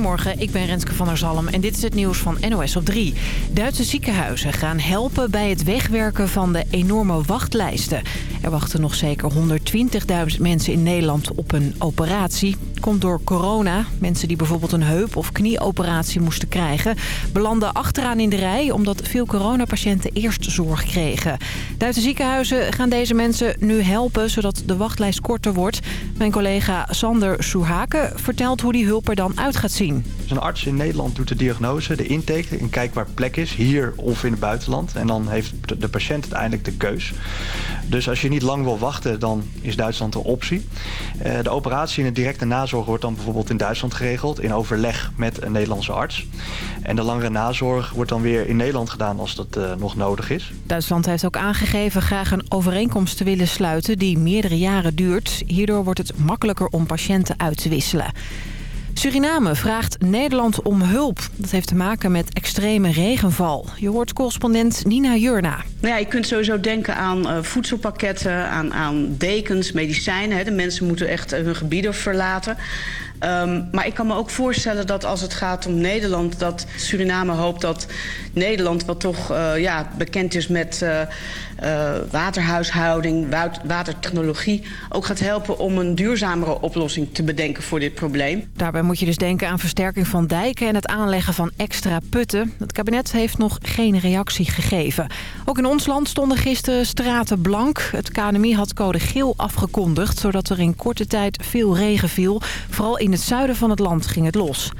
Goedemorgen, ik ben Renske van der Zalm en dit is het nieuws van NOS op 3. Duitse ziekenhuizen gaan helpen bij het wegwerken van de enorme wachtlijsten. Er wachten nog zeker 120.000 mensen in Nederland op een operatie. Komt door corona. Mensen die bijvoorbeeld een heup- of knieoperatie moesten krijgen... belanden achteraan in de rij omdat veel coronapatiënten eerst zorg kregen. Duitse ziekenhuizen gaan deze mensen nu helpen zodat de wachtlijst korter wordt. Mijn collega Sander Soehaken vertelt hoe die hulp er dan uit gaat zien. Een arts in Nederland doet de diagnose, de intake en kijkt waar plek is, hier of in het buitenland. En dan heeft de patiënt uiteindelijk de keus. Dus als je niet lang wil wachten, dan is Duitsland een optie. Eh, de operatie en de directe nazorg wordt dan bijvoorbeeld in Duitsland geregeld... in overleg met een Nederlandse arts. En de langere nazorg wordt dan weer in Nederland gedaan als dat uh, nog nodig is. Duitsland heeft ook aangegeven graag een overeenkomst te willen sluiten... die meerdere jaren duurt. Hierdoor wordt het makkelijker om patiënten uit te wisselen. Suriname vraagt Nederland om hulp. Dat heeft te maken met extreme regenval. Je hoort correspondent Nina Jurna. Nou ja, je kunt sowieso denken aan uh, voedselpakketten, aan, aan dekens, medicijnen. Hè. De mensen moeten echt hun gebieden verlaten. Um, maar ik kan me ook voorstellen dat als het gaat om Nederland... dat Suriname hoopt dat Nederland, wat toch uh, ja, bekend is met uh, uh, waterhuishouding... watertechnologie, ook gaat helpen om een duurzamere oplossing te bedenken voor dit probleem. Daarbij moet je dus denken aan versterking van dijken... en het aanleggen van extra putten. Het kabinet heeft nog geen reactie gegeven. Ook in ons land stonden gisteren straten blank. Het KNMI had code geel afgekondigd... zodat er in korte tijd veel regen viel. Vooral in in het zuiden van het land ging het los.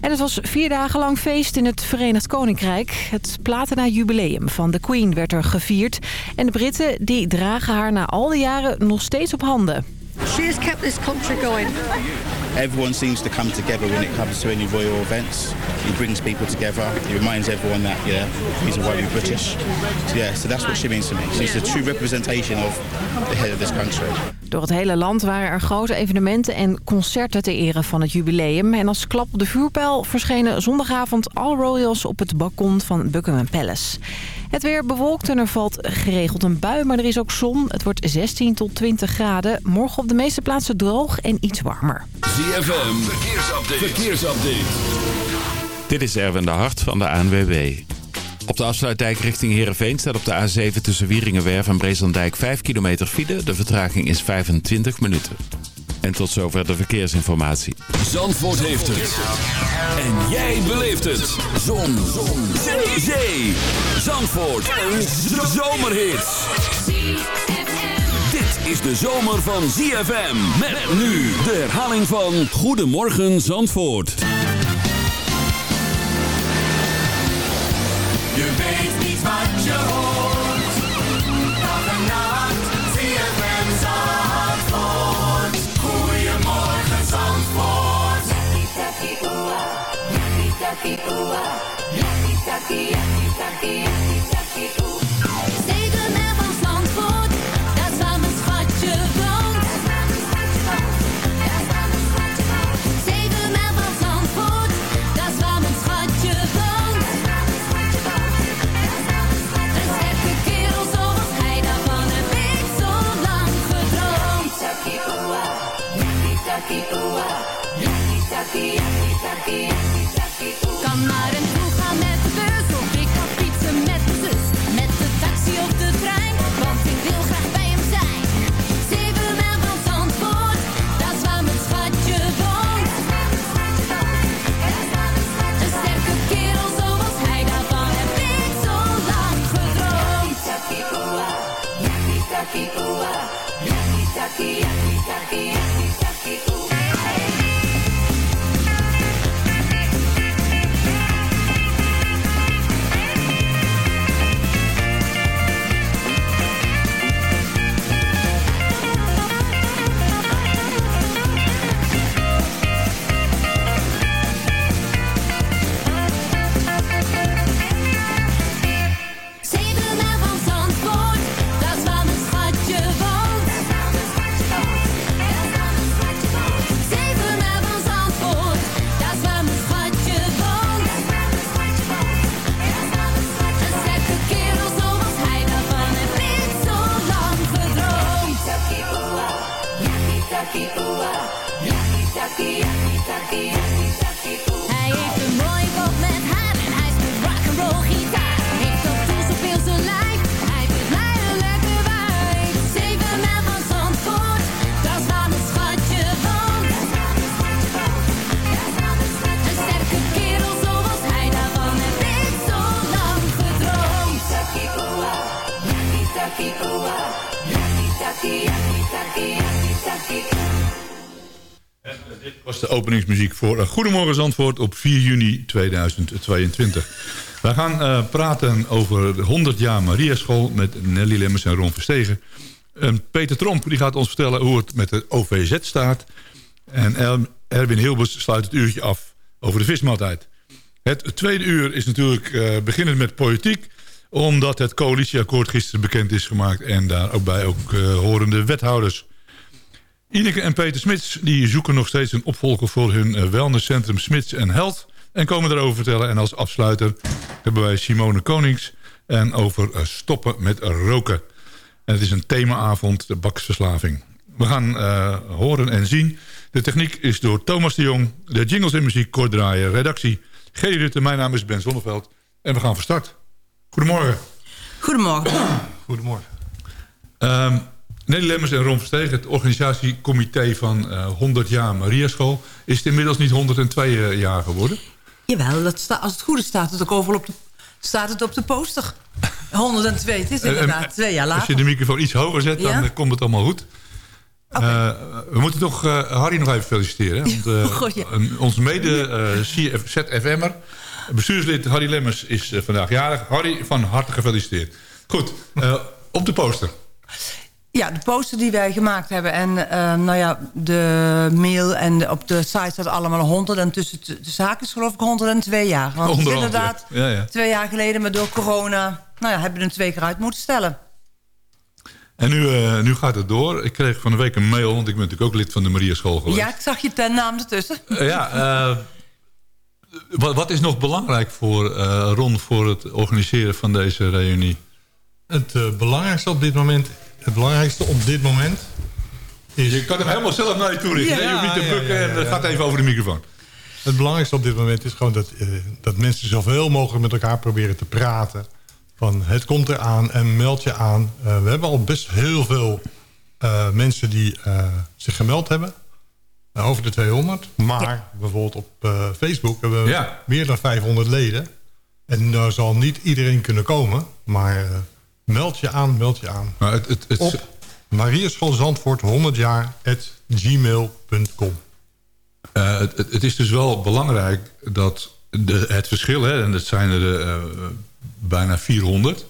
En het was vier dagen lang feest in het Verenigd Koninkrijk. Het platina-jubileum van de Queen werd er gevierd. En de Britten die dragen haar na al die jaren nog steeds op handen. She has kept this country going. Everyone seems to come together when it comes to any royal events. He brings people together. He reminds everyone that, yeah, he's a royal British. So, yeah, so that's what she means to me. She's a true representation of the head of this country. Door het hele land waren er grote evenementen en concerten ter ere van het jubileum. En als klap op de vuurpijl verschenen zondagavond alle royals op het balkon van Buckingham Palace. Het weer bewolkt en er valt geregeld een bui, maar er is ook zon. Het wordt 16 tot 20 graden. Morgen op de meeste plaatsen droog en iets warmer. ZFM, verkeersupdate. verkeersupdate. Dit is Erwin de Hart van de ANWB. Op de afsluitdijk richting Heerenveen staat op de A7 tussen Wieringenwerf en Breeslandijk 5 kilometer file. De vertraging is 25 minuten. En tot zover de verkeersinformatie. Zandvoort heeft het. En jij beleeft het. Zon. Zon. Zee. Zee. Zandvoort. Een zomerhit. Dit is de zomer van ZFM. Met nu de herhaling van Goedemorgen Zandvoort. Je weet niet wat openingsmuziek voor eh, Goedemorgen Zandvoort op 4 juni 2022. We gaan eh, praten over de 100 jaar Maria School met Nelly Lemmers en Ron Verstegen. En Peter Tromp die gaat ons vertellen hoe het met de OVZ staat. En Er- Erwin Hilbers sluit het uurtje af over de vismaaltijd. Het tweede uur is natuurlijk eh, beginnend met politiek omdat het coalitieakkoord gisteren bekend is gemaakt... en daar ook bij ook eh, horende wethouders. Ineke en Peter Smits die zoeken nog steeds een opvolger voor hun eh, wellnesscentrum Smits en Health. En komen erover vertellen. En als afsluiter hebben wij Simone Konings. En over eh, stoppen met roken. En het is een themaavond, de baksverslaving. We gaan eh, horen en zien. De techniek is door Thomas de Jong. De jingles en muziek kort draaien. Redactie G. Rutte. Mijn naam is Ben Zonneveld. En we gaan van start. Goedemorgen. Goedemorgen. Goedemorgen. Ehm Nelly Lemmers en Ron Verstegen, het organisatiecomité van eh 100 jaar Mariaschool... is het inmiddels niet 102 jaar geworden? Jawel, dat sta, als het goed is staat het ook overal op de, staat het op de poster. 102, het is Eh, inderdaad eh, twee jaar Als je later. de microfoon iets hoger zet, dan Ja? eh, komt het allemaal goed. Eh, we moeten toch eh, Harry nog even feliciteren. Want, eh, God, ja. een- ons mede eh, CF ZFM'er, bestuurslid Harry Lemmers, is eh, vandaag jarig. Harry, van harte gefeliciteerd. Goed, eh, op de poster. Ja, de poster die wij gemaakt hebben. En eh, nou ja, de mail en de- op de site staat allemaal 100. En tussen de zaken geloof ik 102 jaar. Want het is Onderhand, inderdaad ja. Ja, ja. twee jaar geleden, maar door corona... Nou ja, hebben we er twee keer uit moeten stellen. En nu, eh, nu gaat het door. Ik kreeg van de week een mail, want ik ben natuurlijk ook lid van de Mariaschool geweest. Ja, ik zag je ten naam ertussen. Eh, ja, eh, wat, wat is nog belangrijk voor eh, Ron voor het organiseren van deze reunie? Het eh, belangrijkste op dit moment, het belangrijkste op dit moment is... Je kan hem helemaal zelf naar je toe richten. je hoeft niet te bukken ja, en ja, eh, gaat even over de microfoon. Het belangrijkste op dit moment is gewoon dat, eh, dat mensen zoveel mogelijk met elkaar proberen te praten. Van het komt eraan en meld je aan. Eh, we hebben al best heel veel eh, mensen die eh, zich gemeld hebben. Over de 200. Maar bijvoorbeeld op eh, Facebook hebben we Ja. meer dan 500 leden. En daar zal niet iedereen kunnen komen. Maar eh, meld je aan, meld je aan. Maar het, het, het, Op Marieschool Zandvoort 100 jaar at gmail.com. eh, het, het- is dus wel belangrijk dat de, het verschil, hè, en dat zijn er eh, bijna 400...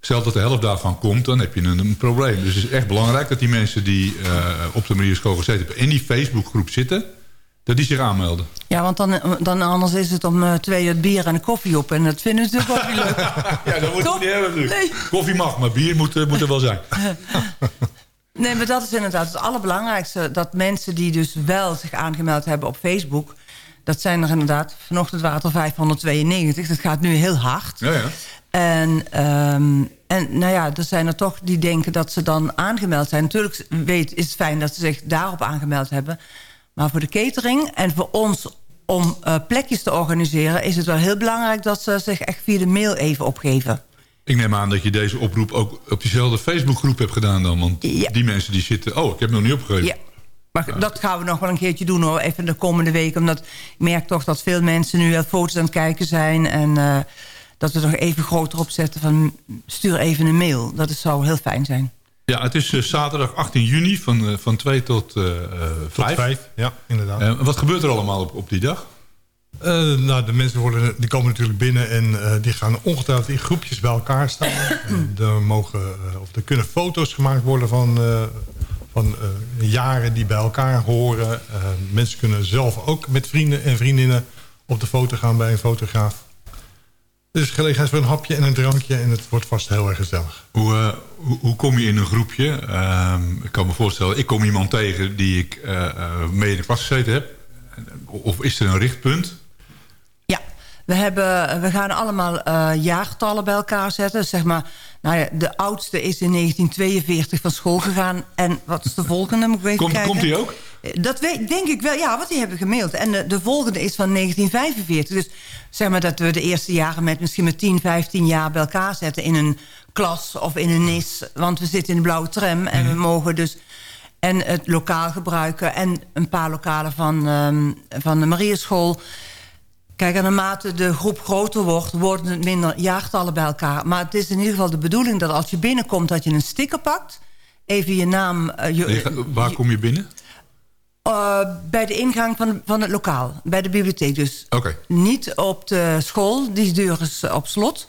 Stel dat de helft daarvan komt, dan heb je een, een probleem. Dus het is echt belangrijk dat die mensen die eh, op de Mariaschool gezeten hebben... in die Facebookgroep zitten, dat die zich aanmelden. Ja, want dan, dan anders is het om eh, twee uur bier en een koffie op. En dat vinden we natuurlijk ook niet leuk. Ja, dat Toch? je niet hebben natuurlijk. Nee. Koffie mag, maar bier moet, eh, moet er wel zijn. Nee, maar dat is inderdaad het allerbelangrijkste. Dat mensen die dus wel zich aangemeld hebben op Facebook... dat zijn er inderdaad, vanochtend waren het er 592. Dat gaat nu heel hard. Ja, ja. En, ehm, en nou ja, er zijn er toch die denken dat ze dan aangemeld zijn. Natuurlijk weet, is het fijn dat ze zich daarop aangemeld hebben. Maar voor de catering en voor ons om eh, plekjes te organiseren... is het wel heel belangrijk dat ze zich echt via de mail even opgeven. Ik neem aan dat je deze oproep ook op diezelfde Facebookgroep hebt gedaan dan. Want Ja. die mensen die zitten... Oh, ik heb hem nog niet opgegeven. Ja. Maar dat gaan we nog wel een keertje doen hoor, even de komende week. Omdat ik merk toch dat veel mensen nu wel foto's aan het kijken zijn. En eh, dat we er even groter op zetten van stuur even een mail. Dat is, zou heel fijn zijn. Ja, het is eh, zaterdag 18 juni van, eh, van 2 tot, eh eh, Tot 5. vijf, ja, inderdaad. Wat gebeurt er allemaal op, op die dag? Nou, de mensen worden, die komen natuurlijk binnen en die gaan ongetwijfeld in groepjes bij elkaar staan. Er, mogen, of er kunnen foto's gemaakt worden van, van jaren die bij elkaar horen. Mensen kunnen zelf ook met vrienden en vriendinnen op de foto gaan bij een fotograaf. Is gelegenheid voor een hapje en een drankje en het wordt vast heel erg gezellig. Hoe, eh, hoe, hoe kom je in een groepje? Ehm, ik kan me voorstellen, ik kom iemand tegen die ik eh, eh, mee in de klas gezeten heb. Of is er een richtpunt? Ja, we, hebben, we gaan allemaal eh, jaartallen bij elkaar zetten. Zeg maar, nou ja, de oudste is in 1942 van school gegaan. En wat is de volgende? Moet ik even Komt, kijken. komt die ook? Dat weet, denk ik wel, ja, want die hebben gemaild. En de, de volgende is van 1945. Dus zeg maar dat we de eerste jaren met misschien met 10, 15 jaar bij elkaar zetten... in een klas of in een nis. Want we zitten in de blauwe tram en we mogen dus... en het lokaal gebruiken en een paar lokalen van, ehm, van de Marieschool... Kijk, en naarmate de groep groter wordt, worden het minder jaartallen bij elkaar. Maar het is in ieder geval de bedoeling dat als je binnenkomt... dat je een sticker pakt, even je naam... eh, je, Nee, waar kom je binnen? Eh, bij de ingang van, van het lokaal, bij de bibliotheek dus. Oké. Niet op de school, die deur is eh, op slot.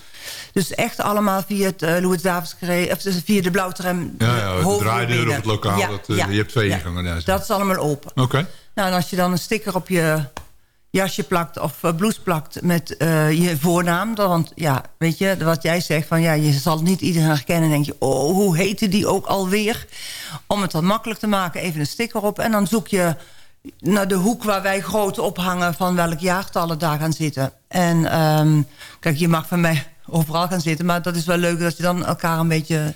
Dus echt allemaal via het uh, Louis Davids of via de blauwtram. Ja, ja, de draaideur of het lokaal. Ja, dat, ja, je hebt twee ingangen. daar. Dat is allemaal open. Oké. Nou, en als je dan een sticker op je jasje plakt of eh, blouse plakt met eh, je voornaam. Want ja, weet je, wat jij zegt van ja, je zal niet iedereen herkennen. Denk je, oh, hoe heette die ook alweer? Om het dan makkelijk te maken, even een sticker op. En dan zoek je naar de hoek waar wij groot ophangen van welk jaartallen daar gaan zitten. En ehm, kijk, je mag van mij overal gaan zitten, maar dat is wel leuk dat je dan elkaar een beetje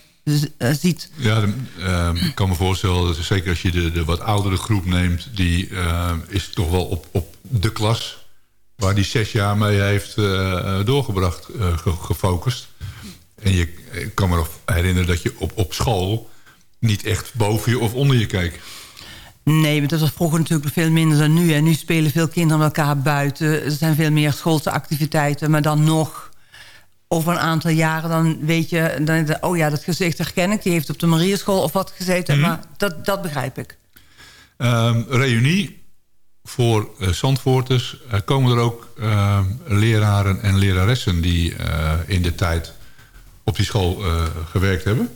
eh, ziet. Ja, ehm, ik kan me voorstellen, dat zeker als je de, de wat oudere groep neemt... die ehm, is toch wel op, op de klas waar die zes jaar mee heeft eh, eh, doorgebracht, eh, ge- gefocust. En je, ik kan me nog herinneren dat je op, op school niet echt boven je of onder je keek. Nee, maar dat was vroeger natuurlijk veel minder dan nu. En nu spelen veel kinderen met elkaar buiten. Er zijn veel meer schoolse activiteiten. Maar dan nog, over een aantal jaren, dan weet je... Dan, oh ja, dat gezicht herken ik. Die heeft op de Marieschool of wat gezeten. Maar dat, dat begrijp ik. Ehm, reunie voor eh Zandvoorters. Eh, komen er ook ehm, leraren en leraressen die eh, in de tijd op die school eh, gewerkt hebben?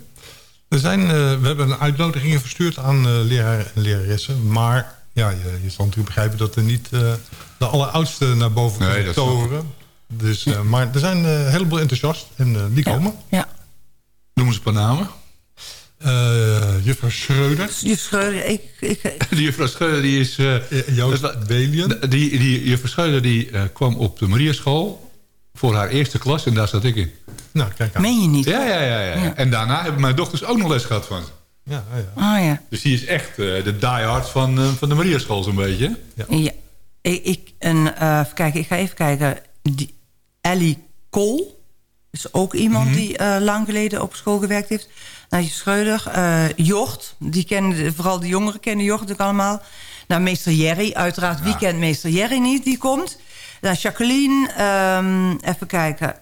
Er zijn, eh, we hebben een uitnodiging verstuurd aan uh, leraren en leraressen. Maar ja, je, je zal natuurlijk begrijpen dat er niet uh, de alleroudste naar boven Nee, kunnen toveren. Dus, uh, maar er zijn uh, een heleboel enthousiast en uh, die komen. Ja. Noem eens een paar namen. Uh, juffrouw Schreuder. Juf Schreuder, ik... ik Die juffrouw Schreuder die is... Uh, Joost Belien. Die, die juffrouw Schreuder die uh, kwam op de Mariaschool voor haar eerste klas en daar zat ik in. Nou, kijk aan. Meen je niet? Ja, ja, ja, ja. ja. En daarna hebben mijn dochters ook nog les gehad van ze. Ja, ja. Oh ja. Dus die is echt uh, de diehard van, uh, van de Mariaschool zo'n beetje. Ja. ja. Ik, ik, en, uh, even kijken, ik ga even kijken. Die Ellie Kool is ook iemand mm -hmm. die uh, lang geleden op school gewerkt heeft. Nou, Schreuder, uh, Jocht, die kennen, vooral de jongeren kennen Jocht natuurlijk allemaal. Nou, meester Jerry, uiteraard, ja. wie kent meester Jerry niet, die komt. Nou, Jacqueline, um, even kijken.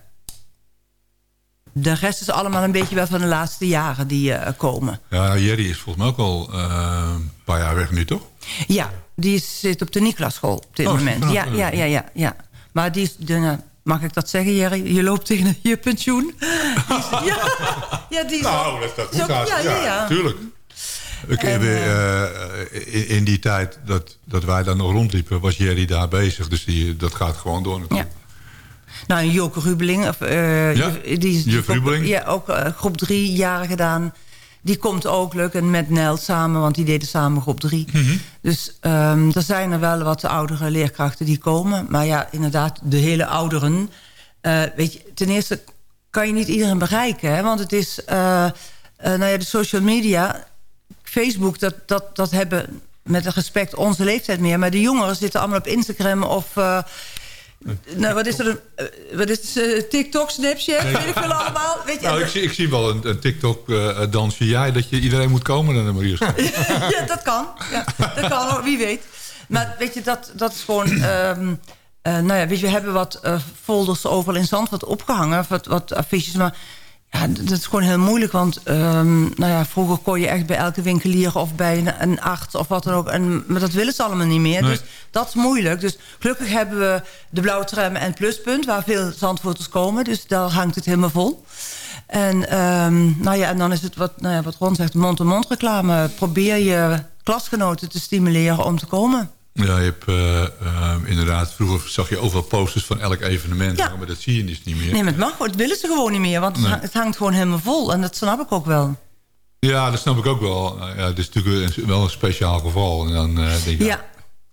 De rest is allemaal een beetje wel van de laatste jaren die uh, komen. Ja, Jerry is volgens mij ook al een paar jaar weg nu, toch? Ja, die zit op de Niklaschool op dit oh, moment. Ja, ja, ja, ja, ja. Maar die is... De, Mag ik dat zeggen, Jerry? Je loopt tegen je pensioen. ja, ja, die is nou, dat is dat goed. Zo, ja, ja, ja. tuurlijk. Ik, en, uh, in, in, die tijd dat, dat wij daar nog rondliepen, was Jerry daar bezig. Dus die, dat gaat gewoon door natuurlijk. Ja. Nou, Joke Rubeling. Of, uh, ja, die is Juf Rubeling. Ja, ook uh, groep drie jaren gedaan. Die komt ook leuk. En met Nel samen, want die deden samen groep drie. Mhm. Mm -hmm. Dus um, er zijn er wel wat oudere leerkrachten die komen. Maar ja, inderdaad, de hele ouderen. Uh, weet je, ten eerste kan je niet iedereen bereiken. Hè? Want het is, uh, uh, nou ja, de social media, Facebook, dat, dat, dat hebben met respect onze leeftijd meer. Maar de jongeren zitten allemaal op Instagram of... Nou, wat is er? Een, wat is? Uh, TikTok, Snapchat, weet ik veel allemaal. Weet je, nou, ik, zie, ik zie wel een, een TikTok-dansje. Uh, jij dat je iedereen moet komen naar de Marius. ja, dat kan. Ja, dat kan hoor, wie weet. Maar weet je, dat, dat is gewoon... Um, uh, nou ja, weet je, we hebben wat folders overal in Zandvoort opgehangen. Wat, wat affiches, maar ja, dat is gewoon heel moeilijk. Want um, nou ja, vroeger kon je echt bij elke winkelier of bij een, een arts of wat dan ook. En, maar dat willen ze allemaal niet meer. Nee. Dus dat is moeilijk. Dus gelukkig hebben we de Blauwe Tram en Pluspunt... waar veel Zandvoorters komen. Dus daar hangt het helemaal vol. En, um, nou ja, en dan is het wat, nou ja, wat Ron zegt, mond-to-mond reclame. Probeer je klasgenoten te stimuleren om te komen. Ja, je hebt uh, uh, inderdaad... Vroeger zag je overal posters van elk evenement. Ja. Maar dat zie je dus niet meer. Nee, maar het mag. Dat willen ze gewoon niet meer. Want nee. het hangt gewoon helemaal vol. En dat snap ik ook wel. Ja, dat snap ik ook wel. Ja, het is natuurlijk wel een speciaal geval. En dan uh, denk ik... Ja.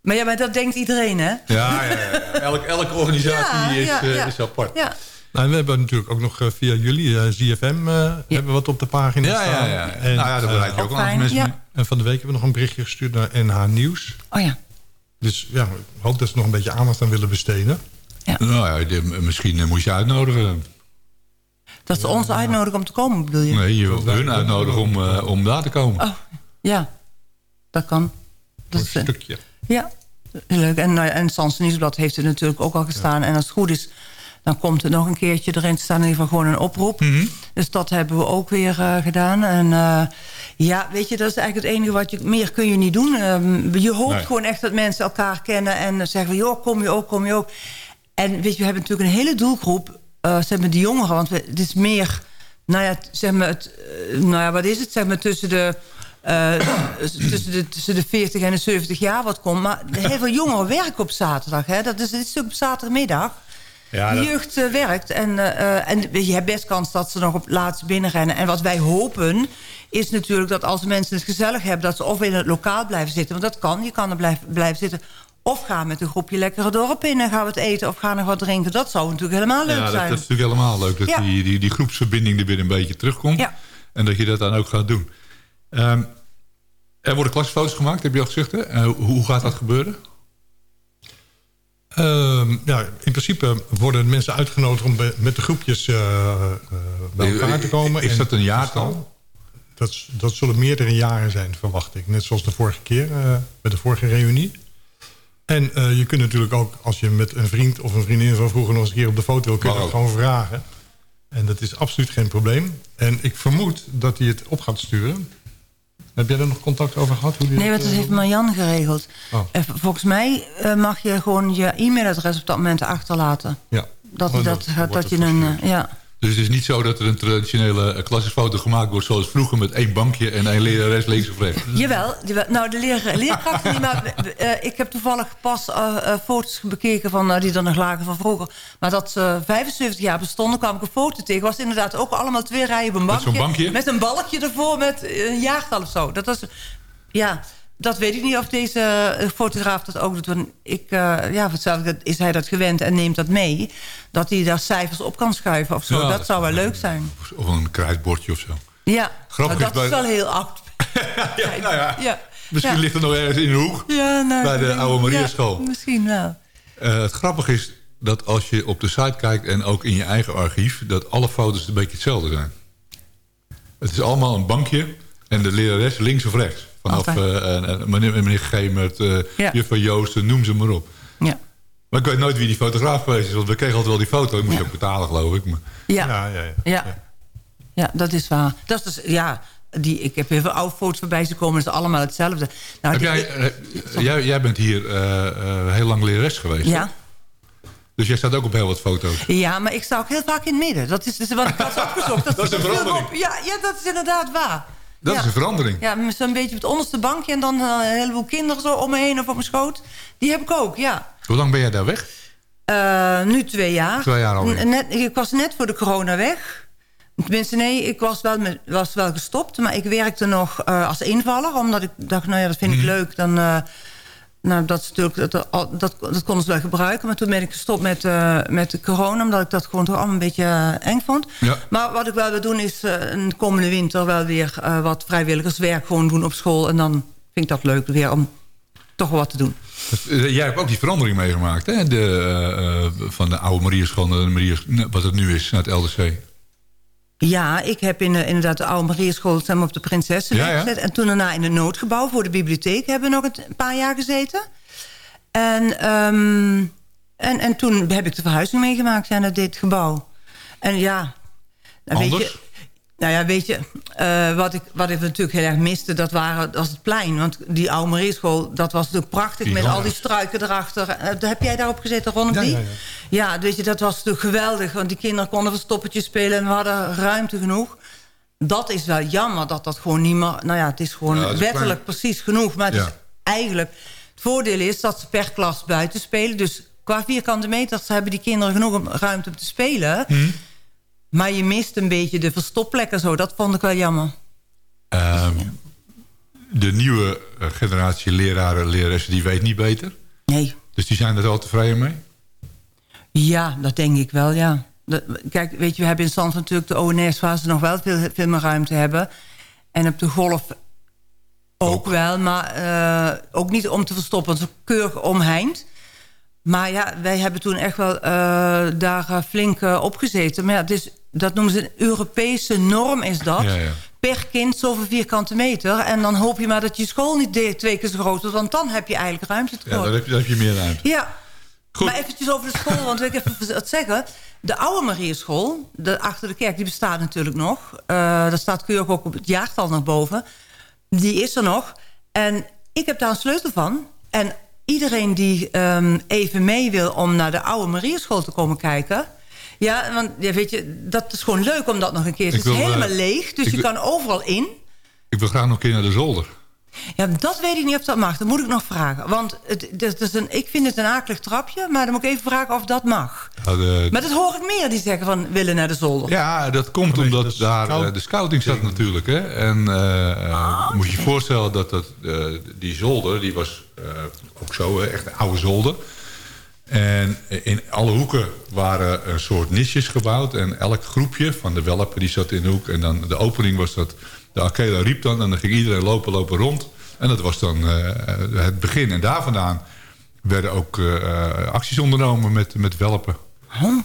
Maar ja, maar dat denkt iedereen, hè? Ja, ja, ja. Elk, elke organisatie ja, is, ja, ja. is apart. Ja. Nou, we hebben natuurlijk ook nog via jullie, uh, ZFM, uh, ja. hebben wat op de pagina ja, staan. Ja, ja, ja. En, nou ja, daar bereik je ook, mensen ja. En van de week hebben we nog een berichtje gestuurd naar NH Nieuws. Oh ja. Dus ja, ik hoop dat ze nog een beetje aandacht aan willen besteden. Ja. Nou ja, de, misschien uh, moet je uitnodigen. Dat ze ons uitnodigen om te komen, bedoel je? Nee, je wil hun uitnodigen om, uh, om daar te komen. Oh, ja. Dat kan. Dat een is, stukje. Ja, leuk. En, en Sans Nieuwsblad heeft er natuurlijk ook al gestaan. Ja. En als het goed is, Dan komt er nog een keertje erin te staan, in ieder geval gewoon een oproep. Mhm. Dus dat hebben we ook weer eh, gedaan. En eh, ja, weet je, dat is eigenlijk het enige wat je... Meer kun je niet doen. Ehm, je hoopt Nee. gewoon echt dat mensen elkaar kennen... en zeggen van, joh, kom je ook, kom je ook. En weet je, we hebben natuurlijk een hele doelgroep... eh zeg maar, die jongeren, want we, het is meer... Nou ja, zeg maar, het, eh, nou ja, wat is het? Zeg maar tussen de... tussen, de, tussen de 40 en de 70 jaar wat komt. Maar heel veel jongeren werken op zaterdag. Hè? Dat is, dit is ook op zaterdagmiddag. Ja, dat- jeugd eh, werkt. En, eh, eh, en je hebt best kans dat ze nog op laatst binnenrennen. En wat wij hopen is natuurlijk dat als mensen het gezellig hebben... dat ze of in het lokaal blijven zitten. Want dat kan, je kan er blijven, blijven zitten. Of gaan met een groepje lekker het dorp in en gaan we het eten... of gaan nog wat drinken. Dat zou natuurlijk helemaal leuk ja, dat, zijn. dat is natuurlijk helemaal leuk. Dat Ja. die, die, die groepsverbinding er weer een beetje terugkomt. Ja. En dat je dat dan ook gaat doen. Ehm, er worden klasfoto's gemaakt, heb je al gezegd. Hè? Hoe gaat dat gebeuren? Ehm, ja, in principe worden mensen uitgenodigd om be- met de groepjes eh, eh, bij elkaar te komen. Is En dat een jaartal? Dat, dat zullen meerdere jaren zijn, verwacht ik. Net zoals de vorige keer, eh, met de vorige reunie. En je kunt natuurlijk ook, als je met een vriend of een vriendin van vroeger nog eens een keer op de foto wil, kun je dat gewoon vragen. En dat is absoluut geen probleem. En ik vermoed dat hij het op gaat sturen. Heb jij er nog contact over gehad? Hoe Nee, dat, eh, heeft Marianne geregeld. Oh. V- volgens mij eh, mag je gewoon je e-mailadres op dat moment achterlaten. Ja. Dat, Oh, dat, dat dat, je een... eh, ja. Dus het is niet zo dat er een traditionele eh, klassenfoto gemaakt wordt... zoals vroeger met één bankje en één lerares links of rechts. Jawel, jawel. nou de leer, leerkrachten niet, maar eh, ik heb toevallig pas eh, foto's bekeken van die er nog lagen van vroeger. Maar dat ze 75 jaar bestonden, kwam ik een foto tegen. Was inderdaad ook allemaal twee rijen op een Met bankje. zo'n bankje? Met een balkje ervoor met een jaartal of zo. Dat was, ja, dat weet ik niet of deze eh, fotograaf dat ook doet. Want ik, eh, ja, is hij dat gewend en neemt dat mee. Dat hij daar cijfers op kan schuiven of zo. Ja, dat, zou wel leuk zijn. Of een kruidbordje of zo. Ja, Grappig nou, dat is bij- wel heel oud. ja, nou ja. Ja. Misschien ligt er nog ergens in de hoek. Ja, nou, Bij de oude Mariaschool. Misschien wel. Eh, het grappige is dat als je op de site kijkt en ook in je eigen archief... dat alle foto's een beetje hetzelfde zijn. Het is allemaal een bankje en de lerares links of rechts. Vanaf eh, meneer, meneer Gemert, eh Ja. juffrouw Joosten, noem ze maar op. Ja. Maar ik weet nooit wie die fotograaf geweest is. Want we kregen altijd wel die foto. Ik moest Ja. ook betalen, geloof ik. Maar, Ja. Ja, ja, ja. Ja. ja, dat is waar. Dat is, dus- ja, die, ik heb heel veel oude foto's voorbij zien komen. Dat is allemaal hetzelfde. Nou, heb die- jij, eh, jij, jij bent hier heel lang lerares geweest. hè? ja. Dus jij staat ook op heel wat foto's. ja, maar ik sta ook heel vaak in het midden. Dat is dus wat ik had opgezocht. Dat is een verandering. Ja, ja, dat is inderdaad waar. Dat ja. is een verandering. Ja, zo'n beetje op het onderste bankje... en dan eh, een heleboel kinderen zo om me heen of op mijn schoot. Die heb ik ook, ja. Hoe lang ben jij daar weg? Eh, nu twee jaar. Twee jaar alweer. Net, ik was net voor de corona weg. Tenminste, nee, ik was wel, met, was wel gestopt. Maar ik werkte nog eh, als invaller. Omdat ik dacht, nou ja, dat vind ik Mhm. leuk. Dan, nou, dat, is natuurlijk, dat, dat, dat konden ze wel gebruiken. Maar toen ben ik gestopt met, eh, met de corona. Omdat ik dat gewoon toch allemaal een beetje eh, eng vond. Ja. Maar wat ik wel wil doen is eh, een komende winter wel weer wat vrijwilligerswerk gewoon doen op school. En dan vind ik dat leuk weer om toch wat te doen. Jij hebt ook die verandering meegemaakt. Hè? De, van de oude Mariaschool naar de wat het nu is, naar het LDC. Ja, ik heb in, eh, inderdaad de oude Marieschool zeg maar, op de Prinsessen Ja, ja. gezet. En toen daarna in het noodgebouw voor de bibliotheek hebben we nog een paar jaar gezeten. En, ehm, en, en toen heb ik de verhuizing meegemaakt ja, naar dit gebouw. En ja... nou, Weet Anders? je, nou ja, weet je, eh, wat, ik, wat ik natuurlijk heel erg miste, dat waren, was het plein. Want die oude Marieschool, dat was natuurlijk prachtig met al die struiken erachter. Eh, heb jij daarop gezeten, Ron? Ja, ja, ja. Ja, weet je, dat was natuurlijk geweldig. Want die kinderen konden verstoppertjes spelen en we hadden ruimte genoeg. Dat is wel jammer dat dat gewoon niet meer... Nou ja, het is gewoon Ja, wettelijk klein. precies genoeg. Maar het is eigenlijk... Het voordeel is dat ze per klas buiten spelen. Dus qua vierkante meters hebben die kinderen genoeg ruimte om te spelen. Hm. Maar je mist een beetje de verstopplekken zo. Dat vond ik wel jammer. Ehm, de nieuwe eh, generatie leraren en leraressen, die weet niet beter. Nee. Dus die zijn er wel tevreden mee. Ja, dat denk ik wel, ja. Dat- kijk, weet je, we hebben in Zandvoort natuurlijk de ONS... waar ze nog wel veel, veel meer ruimte hebben. En op de golf ook, wel, maar eh, ook niet om te verstoppen. Want ze keurig omheind. Maar ja, wij hebben toen echt wel eh, daar flink op gezeten. Maar ja, het is, dat noemen ze een Europese norm, is dat. Ja, ja. Per kind zoveel vierkante meter. En dan hoop je maar dat je school niet twee keer zo groot wordt. Want dan heb je eigenlijk ruimte Ja, dan heb je, dan heb je meer ruimte. Ja, Maar eventjes over de school, want wil ik even wat zeggen. De oude Marieschool, de, achter de kerk, die bestaat natuurlijk nog. Uh, daar staat keurig ook op het jaartal naar boven. Die is er nog. En ik heb daar een sleutel van. En iedereen die um, even mee wil om naar de oude Marieschool te komen kijken... Ja, want ja, weet je, dat is gewoon leuk om dat nog een keer... Het is helemaal uh, leeg, dus je wil, kan overal in. Ik wil graag nog een keer naar de zolder. Ja, dat weet ik niet of dat mag. Dat moet ik nog vragen. Want het, het is een, ik vind het een akelig trapje, maar dan moet ik even vragen of dat mag. Ja, de... Maar dat hoor ik meer die zeggen van willen naar de zolder. Ja, dat komt Nee, omdat dat daar scout- eh, de scouting zat natuurlijk. Hè? En eh, moet je je voorstellen dat, dat eh, die zolder, die was eh, ook zo, hè, echt een oude zolder. En in alle hoeken waren een soort nisjes gebouwd. En elk groepje van de welpen die zat in de hoek. En dan de opening was dat... De Akela riep dan en dan ging iedereen lopen, lopen rond. En dat was dan eh, het begin. En daar vandaan werden ook eh, acties ondernomen met, met welpen.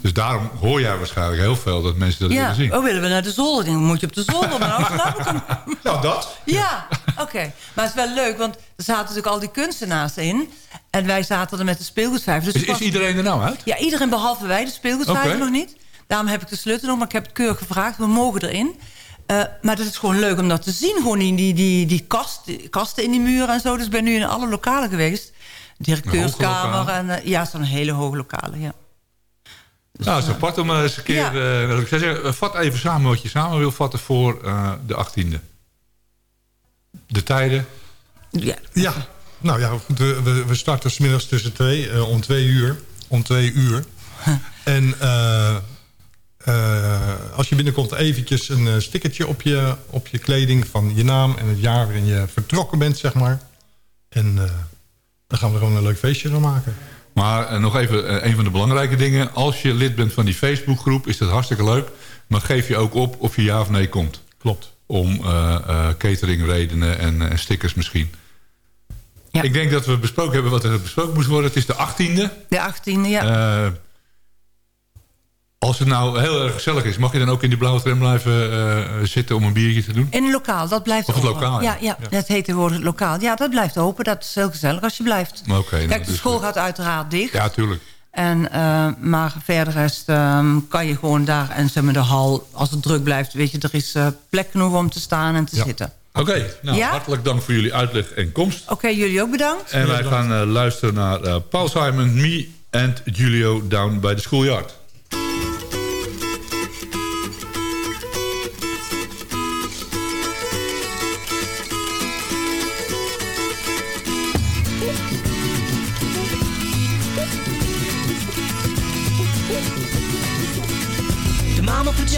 Dus daarom hoor jij waarschijnlijk heel veel dat mensen dat Ja, willen zien. oh willen we naar de zolder? Dan moet je op de zolder, maar nou snap ik hem. Nou, dat. Ja, oké. Maar het is wel leuk, want er zaten natuurlijk al die kunstenaars in. En wij zaten er met de speelgoedvijver. Dus Is, het was- is iedereen er nou uit? Ja, iedereen behalve wij, de speelgoedvijver nog niet. Daarom heb ik de sleutel nog, maar ik heb het keurig gevraagd. We mogen erin. Eh, maar het is gewoon leuk om dat te zien. Gewoon die, die, die, die, kast, die kasten in die muren en zo. Dus ik ben nu in alle lokalen geweest. Directeurskamer. En, eh, ja, zo'n hele hoge lokalen, ja. Nou, het is apart om eh, eens een keer... Ja. eh, ik zou zeggen, eh, vat even samen wat je samen wil vatten voor eh, de 18e. De tijden. Ja, Ja, nou ja, goed, we, we, we starten smiddags tussen twee, eh, om twee uur. Om twee uur. En eh, eh, als je binnenkomt eventjes een eh, stickertje op je, op je kleding... van je naam en het jaar waarin je vertrokken bent, zeg maar. En eh, dan gaan we gewoon een leuk feestje van maken. Maar eh, nog even eh, een van de belangrijke dingen. Als je lid bent van die Facebookgroep is dat hartstikke leuk. Maar geef je ook op of je ja of nee komt. Klopt. Om eh, eh, cateringredenen en eh, stickers misschien. Ja. Ik denk dat we besproken hebben wat er besproken moest worden. Het is de 18e. de 18e, ja. Eh, als het nou heel erg gezellig is... mag je dan ook in die blauwe tram blijven eh, zitten om een biertje te doen? in een lokaal, dat blijft Of het open. lokaal, ja. ja. Ja, dat heet tegenwoordig het lokaal. Ja, dat blijft open. Dat is heel gezellig als je blijft. Oké. nou, Kijk, de dus- school gaat uiteraard dicht. Ja, tuurlijk. En, eh, maar verder rest, ehm, kan je gewoon daar en zeg maar de hal, als het druk blijft, weet je, er is eh, plek genoeg om te staan en te Ja. zitten. Oké, nou, Ja? hartelijk dank voor jullie uitleg en komst. Oké, jullie ook bedankt. En wij gaan eh, luisteren naar eh, Paul Simon, Me and Julio Down by the Schoolyard.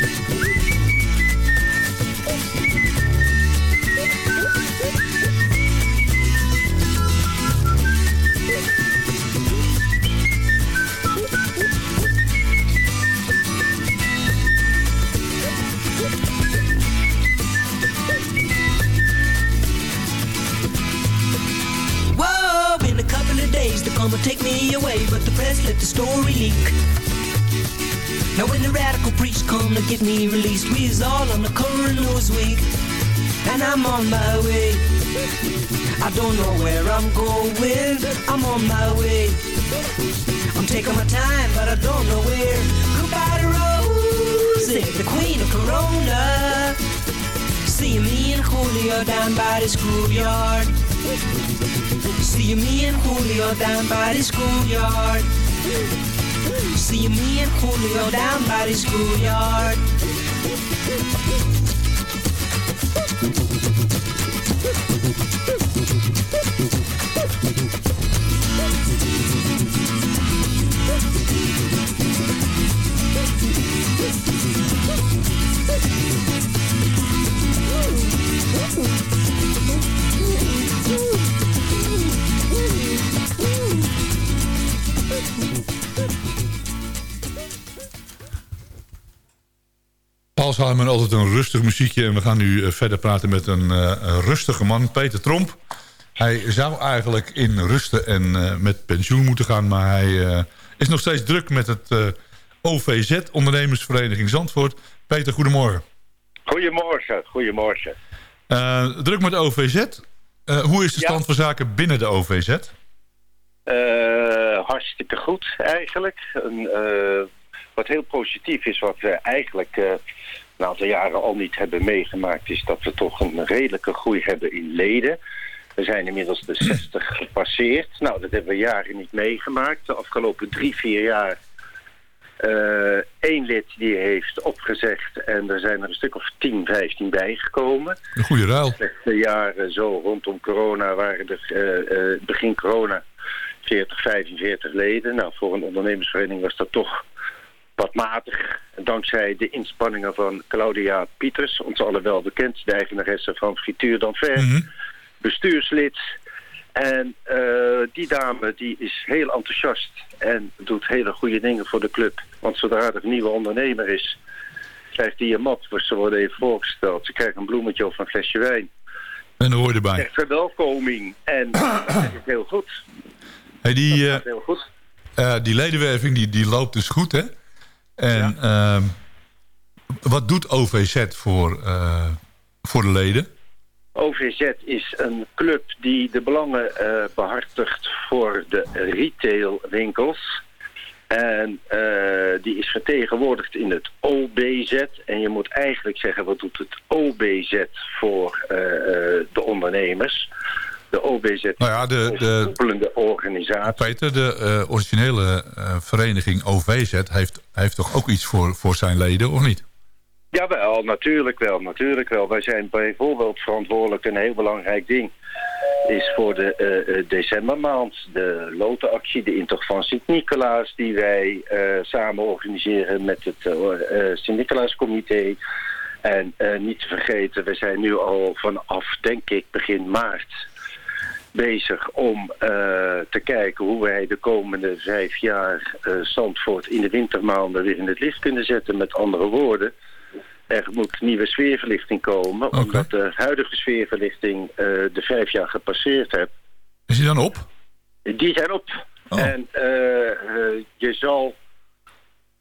Thank you. On the news week, and I'm on my way. I don't know where I'm going, I'm on my way. I'm taking my time, but I don't know where. Goodbye to Rosie, the queen of Corona. See me and Julio down by the schoolyard. See me and Julio down by the schoolyard. See you me and Julio down by the schoolyard. Yeah. Simon, altijd een rustig muziekje. En we gaan nu eh, verder praten met een, eh, een rustige man, Peter Tromp. Hij zou eigenlijk in rusten en eh, met pensioen moeten gaan... maar hij is nog steeds druk met het OVZ, Ondernemersvereniging Zandvoort. Peter, goedemorgen. Goedemorgen, goedemorgen. Druk met de OVZ. Hoe is de stand van zaken binnen de OVZ? Hartstikke goed eigenlijk. Een, wat heel positief is, wat we eigenlijk eh, een aantal jaren al niet hebben meegemaakt, is dat we toch een redelijke groei hebben in leden. We zijn inmiddels de 60 gepasseerd. Nou, dat hebben we jaren niet meegemaakt. De afgelopen drie, vier jaar eh één lid die heeft opgezegd en er zijn er een stuk of 10, 15 bijgekomen. Een goede ruil. De jaren zo rondom corona waren er eh, begin corona 40, 45 leden. Nou, voor een ondernemersvereniging was dat toch wat matig. Dankzij de inspanningen van Claudia Pieters, ons allen wel bekend, de eigenaresse van Frituur d'Anvers, bestuurslid. En eh, die dame die is heel enthousiast en doet hele goede dingen voor de club. Want zodra er een nieuwe ondernemer is, krijgt die een mat. Ze worden even voorgesteld. Ze krijgen een bloemetje of een flesje wijn. En hoor erbij. Echt verwelkoming. En dat is heel goed. Hey, die, Dat eh, heel goed. eh, die ledenwerving die, die loopt dus goed, hè? En ehm, wat doet OVZ voor, eh, voor de leden? OVZ is een club die de belangen eh, behartigt voor de retailwinkels. En eh, die is vertegenwoordigd in het OBZ. En je moet eigenlijk zeggen, wat doet het OBZ voor eh, eh, de ondernemers? De OBZ Nou ja, de, de, koepelende organisatie. Peter, de eh, originele eh, vereniging OVZ heeft, heeft toch ook iets voor, voor zijn leden, of niet? Jawel, natuurlijk wel, natuurlijk wel. Wij zijn bijvoorbeeld verantwoordelijk, een heel belangrijk ding... is voor de eh, decembermaand de lotenactie, de intocht van Sint-Nicolaas... die wij samen organiseren met het Sint-Nicolaascomité. En niet te vergeten, we zijn nu al vanaf, denk ik, begin maart bezig om eh, te kijken hoe wij de komende vijf jaar eh, Zandvoort in de wintermaanden weer in het licht kunnen zetten. Met andere woorden, er moet nieuwe sfeerverlichting komen, omdat de huidige sfeerverlichting eh, de vijf jaar gepasseerd heeft. Is die dan op? Die zijn op. En eh, eh, je zal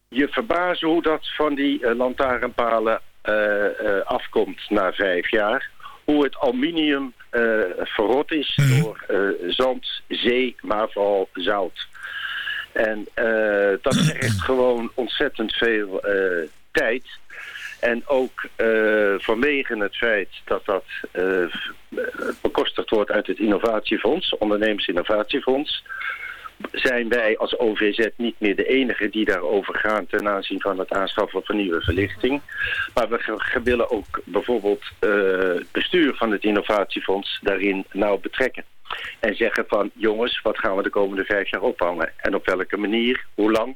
je verbazen hoe dat van die lantaarnpalen afkomt na vijf jaar. Hoe het aluminium eh, verrot is door eh, zand, zee, maar vooral zout. En eh, dat vergt gewoon ontzettend veel tijd. En ook vanwege het feit dat dat bekostigd wordt uit het innovatiefonds, ondernemersinnovatiefonds, zijn wij als OVZ niet meer de enige die daarover gaan ten aanzien van het aanschaffen van nieuwe verlichting. Maar we willen ook bijvoorbeeld eh, het bestuur van het innovatiefonds daarin nauw betrekken. En zeggen van jongens, wat gaan we de komende vijf jaar ophangen? En op welke manier? Hoe lang?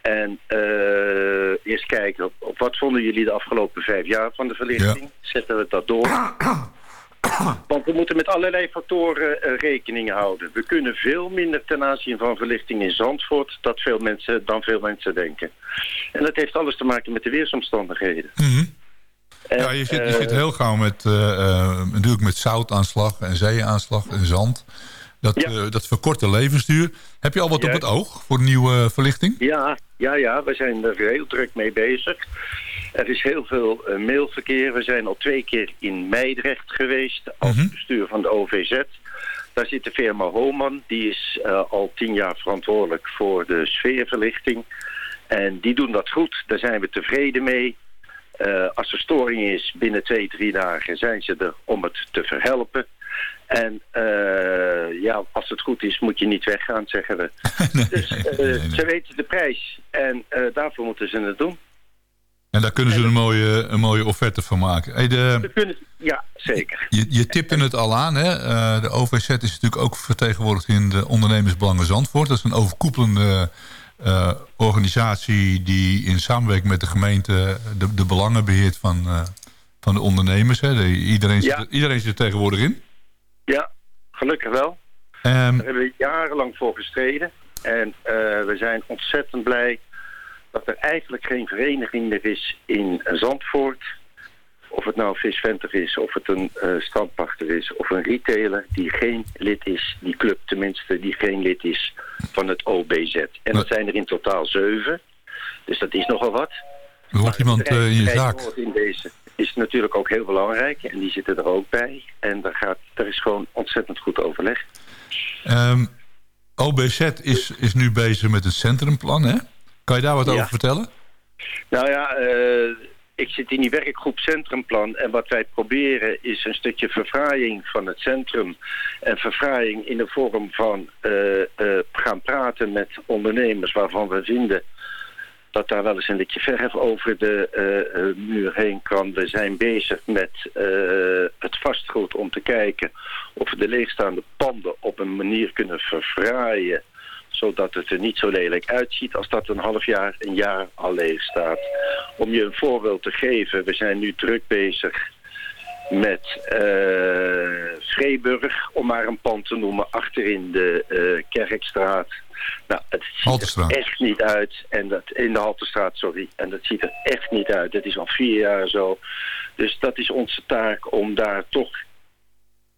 En eh, eerst kijken, op, op wat vonden jullie de afgelopen vijf jaar van de verlichting? Zetten we dat door? Want we moeten met allerlei factoren eh, rekening houden. We kunnen veel minder ten aanzien van verlichting in Zandvoort dat veel mensen, dan veel mensen denken. En dat heeft alles te maken met de weersomstandigheden. ja, je zit, je eh, zit heel gauw met, eh, eh, natuurlijk met zoutaanslag en zeeaanslag en zand. Dat, eh, dat verkort de levensduur. Heb je al wat op het oog voor nieuwe verlichting? Ja, ja, ja, we zijn er heel druk mee bezig. Er is heel veel eh, mailverkeer. We zijn al twee keer in Meidrecht geweest als bestuur van de OVZ. Daar zit de firma Homan. Die is eh, al tien jaar verantwoordelijk voor de sfeerverlichting. En die doen dat goed. Daar zijn we tevreden mee. Eh, als er storing is binnen twee, drie dagen zijn ze er om het te verhelpen. En ja, als het goed is, moet je niet weggaan, zeggen we. dus ze weten de prijs en daarvoor moeten ze het doen. En daar kunnen ze een mooie, een mooie offerte van maken. Hey, de, kunnen, ja, zeker. je, je tipte het al aan. Hè? Eh, de OVZ is natuurlijk ook vertegenwoordigd in de Ondernemersbelangen Zandvoort. Dat is een overkoepelende eh, organisatie die in samenwerking met de gemeente de, de belangen beheert van, eh, van de ondernemers. Hè? De- iedereen, zit, Ja. er- iedereen zit er tegenwoordig in. Ja, gelukkig wel. Ehm, Daar hebben we jarenlang voor gestreden. En we zijn ontzettend blij dat er eigenlijk geen vereniging meer is in Zandvoort. Of het nou visventer is, of het een eh strandpachter is, of een retailer die geen lid is, die club tenminste, die geen lid is van het OBZ. En dat zijn er in totaal zeven. Dus dat is nogal wat. er wordt iemand eh, in je zaak. Bedrijfswoord in deze is natuurlijk ook heel belangrijk. En die zitten er ook bij. En daar, gaat, er is gewoon ontzettend goed overleg. Ehm, OBZ is, is nu bezig met het centrumplan. Hè? Kan je daar wat Ja. over vertellen? Nou ja, eh, ik zit in die werkgroep Centrumplan. En wat wij proberen is een stukje verfraaiing van het centrum. En verfraaiing in de vorm van eh, eh, gaan praten met ondernemers waarvan we vinden dat daar wel eens een beetje verf over de muur heen kan. We zijn bezig met het vastgoed om te kijken of we de leegstaande panden op een manier kunnen verfraaien zodat het er niet zo lelijk uitziet als dat een half jaar, een jaar al leeg staat. Om je een voorbeeld te geven, we zijn nu druk bezig met Vreeburg, om maar een pand te noemen, achterin de eh, Kerkstraat. Nou, het ziet er echt niet uit. En dat, in de Haltestraat, sorry. En dat ziet er echt niet uit. Het is al vier jaar zo. Dus dat is onze taak om daar toch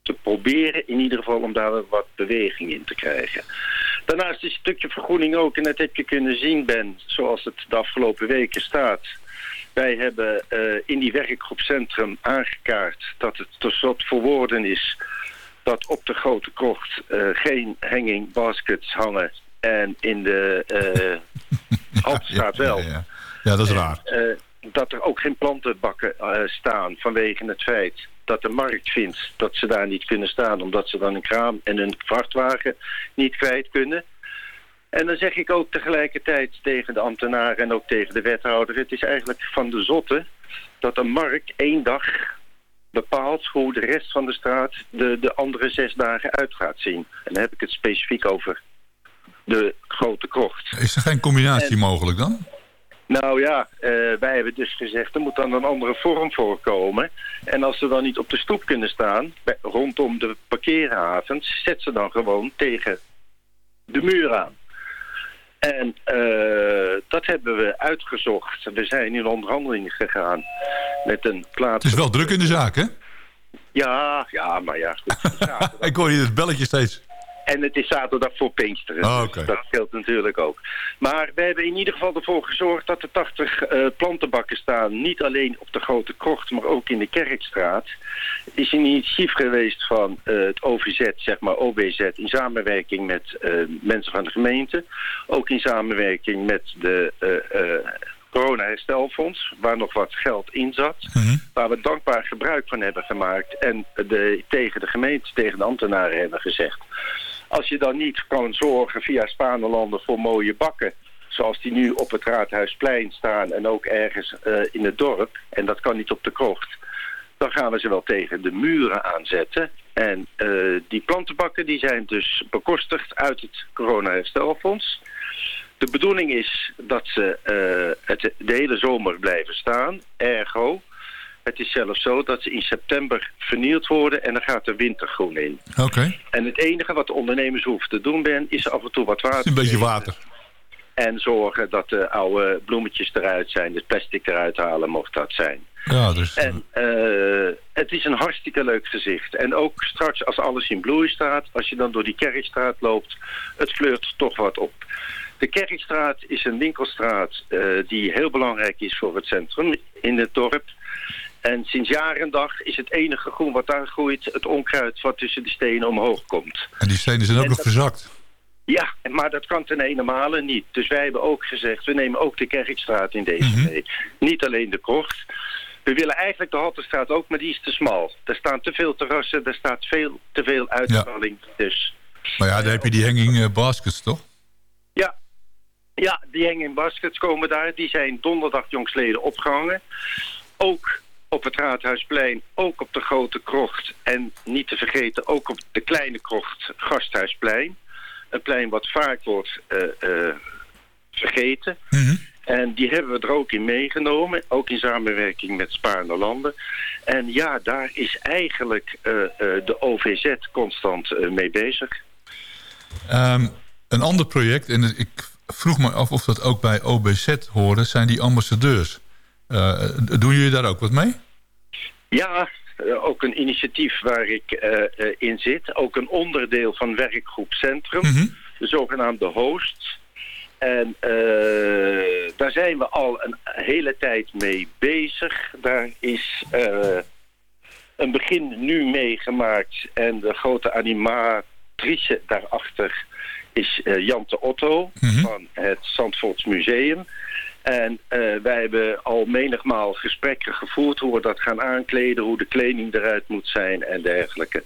te proberen, in ieder geval om daar wat beweging in te krijgen. Daarnaast is een stukje vergroening ook, en dat heb je kunnen zien, Ben, zoals het de afgelopen weken staat. Wij hebben eh, in die werkgroep Centrum aangekaart dat het tot slot voor woorden is dat op de grote krocht eh, geen hanging baskets hangen en in de eh Haltestraat wel. Ja, ja. ja, dat is raar. Eh, dat er ook geen plantenbakken staan vanwege het feit dat de markt vindt dat ze daar niet kunnen staan... omdat ze dan een kraam en een vrachtwagen niet kwijt kunnen. En dan zeg ik ook tegelijkertijd tegen de ambtenaren en ook tegen de wethouder... het is eigenlijk van de zotte dat een markt één dag bepaalt hoe de rest van de straat de, de andere zes dagen uit gaat zien. En dan heb ik het specifiek over de grote krocht. Is er geen combinatie En- mogelijk dan? Nou ja, eh, wij hebben dus gezegd, er moet dan een andere vorm voorkomen. En als ze dan niet op de stoep kunnen staan, bij- rondom de parkeerhavens, zet ze dan gewoon tegen de muur aan. En eh, dat hebben we uitgezocht. We zijn in onderhandeling gegaan met een plaats... Het is wel druk in de zaak, hè? Ja, ja, maar ja, goed. Ik hoor hier het belletje steeds. En het is zaterdag voor Pinksteren. Oh, dus oké. dat scheelt natuurlijk ook. Maar we hebben in ieder geval ervoor gezorgd dat er 80 eh, plantenbakken staan. Niet alleen op de Grote Krocht, maar ook in de Kerkstraat. Het is een initiatief geweest van eh, het OVZ, zeg maar OBZ... in samenwerking met eh, mensen van de gemeente. Ook in samenwerking met de... Corona-herstelfonds, waar nog wat geld in zat. Waar we dankbaar gebruik van hebben gemaakt. En de, tegen de gemeente, tegen de ambtenaren hebben gezegd. Als je dan niet kan zorgen via Spanelanden voor mooie bakken... zoals die nu op het Raadhuisplein staan en ook ergens eh, in het dorp... en dat kan niet op de krocht... dan gaan we ze wel tegen de muren aanzetten. En eh, die plantenbakken die zijn dus bekostigd uit het Corona-herstelfonds... De bedoeling is dat ze eh, het de hele zomer blijven staan. Ergo, het is zelfs zo dat ze in september vernield worden en dan gaat er wintergroen in. Oké. En het enige wat de ondernemers hoeven te doen, Ben, is af en toe wat water. Een beetje water. En zorgen dat de oude bloemetjes eruit zijn, het plastic eruit halen mocht dat zijn. Ja, dus... En eh, het is een hartstikke leuk gezicht. En ook straks als alles in bloei staat, als je dan door die Kerkstraat loopt, het fleurt toch wat op. De Kerkstraat is een winkelstraat eh, die heel belangrijk is voor het centrum in het dorp. En sinds jaar en dag is het enige groen wat daar groeit het onkruid wat tussen de stenen omhoog komt. En die stenen zijn ook En nog dat- verzakt. Ja, maar dat kan ten ene malen niet. Dus wij hebben ook gezegd, we nemen ook de Kerkstraat in deze Mhm. mee. Niet alleen de krocht. We willen eigenlijk de Halterstraat ook, maar die is te smal. Er staan te veel terrassen, er staat veel, te veel uitstalling. Dus Maar ja, daar heb je die hanging eh, baskets, toch? ja, ja, die hanging baskets komen daar. Die zijn donderdag jongstleden opgehangen. Ook op het Raadhuisplein, ook op de Grote Krocht. En niet te vergeten, ook op de Kleine Krocht, Gasthuisplein. Een plein wat vaak wordt eh, eh, vergeten. En die hebben we er ook in meegenomen, ook in samenwerking met Spaarne Landen. En ja, daar is eigenlijk eh, de OVZ constant mee bezig. Ehm, een ander project, en ik vroeg me af of dat ook bij OBZ hoorde... zijn die ambassadeurs. Eh, doen jullie daar ook wat mee? Ja, eh, ook een initiatief waar ik eh, in zit. Ook een onderdeel van werkgroep Centrum, de zogenaamde hosts. En daar zijn we al een hele tijd mee bezig. Daar is een begin nu meegemaakt. En de grote animatrice daarachter is eh, Jante Otto van het Zandvoorts Museum. En eh, wij hebben al menigmaal gesprekken gevoerd hoe we dat gaan aankleden, hoe de kleding eruit moet zijn en dergelijke.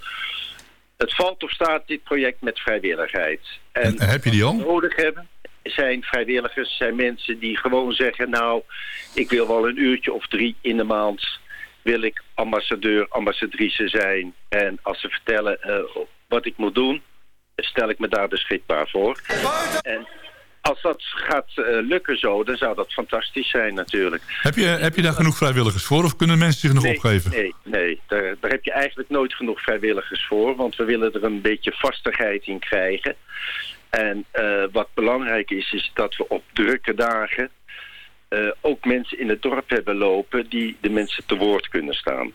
Het valt of staat dit project met vrijwilligheid. En, heb je die al? wat we nodig hebben zijn vrijwilligers, zijn mensen die gewoon zeggen... nou, ik wil wel een uurtje of drie in de maand... wil ik ambassadeur, ambassadrice zijn. En als ze vertellen eh, wat ik moet doen... stel ik me daar beschikbaar voor. En als dat gaat eh, lukken zo, dan zou dat fantastisch zijn natuurlijk. Heb je, heb je daar genoeg vrijwilligers voor of kunnen mensen zich nog nee, opgeven? Nee, nee daar, daar heb je eigenlijk nooit genoeg vrijwilligers voor. Want we willen er een beetje vastigheid in krijgen. En eh, wat belangrijk is, is dat we op drukke dagen... eh, ook mensen in het dorp hebben lopen die de mensen te woord kunnen staan.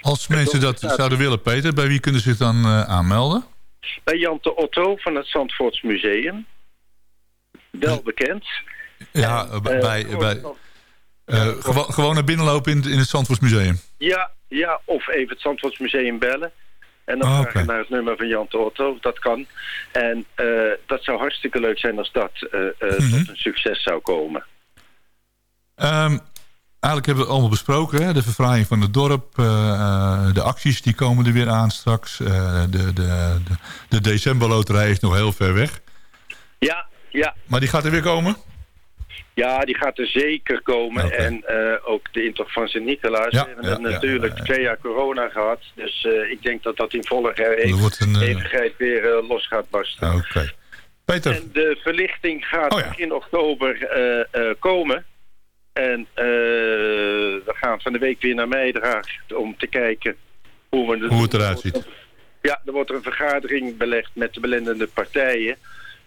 Als mensen dat zouden willen, Peter, bij wie kunnen ze zich dan aanmelden? Bij Jante Otto van het Zandvoorts Museum. Wel bekend. Ja, eh, bij, eh, bij, bij, eh, gewo- gewoon naar binnenlopen in, in het Zandvoortsmuseum. Ja, ja, of even het Zandvoorts Museum bellen. En dan Ah, vragen oké. naar het nummer van Jan Otto. Dat kan. En eh, dat zou hartstikke leuk zijn als dat eh, eh, Mhm. tot een succes zou komen. Ehm, eigenlijk hebben we het allemaal besproken. Hè? De verfraaiing van het dorp. eh, eh, de acties die komen er weer aan straks. eh, de, de, de, de decemberloterij is nog heel ver weg. Ja, ja, Maar die gaat er weer komen? ja, die gaat er zeker komen. En eh, ook de intocht van Sint-Nicolaas. Ja, we hebben ja, het ja, natuurlijk twee jaar corona gehad. Dus eh, ik denk dat dat in volle wordt een, eh, eeuwigheid weer los gaat barsten. Oké. Peter, En de verlichting gaat Oh begin oktober komen. En we gaan van de week weer naar Meidraag om te kijken hoe, we hoe het eruit ziet. Ja, er wordt een vergadering belegd met de belendende partijen.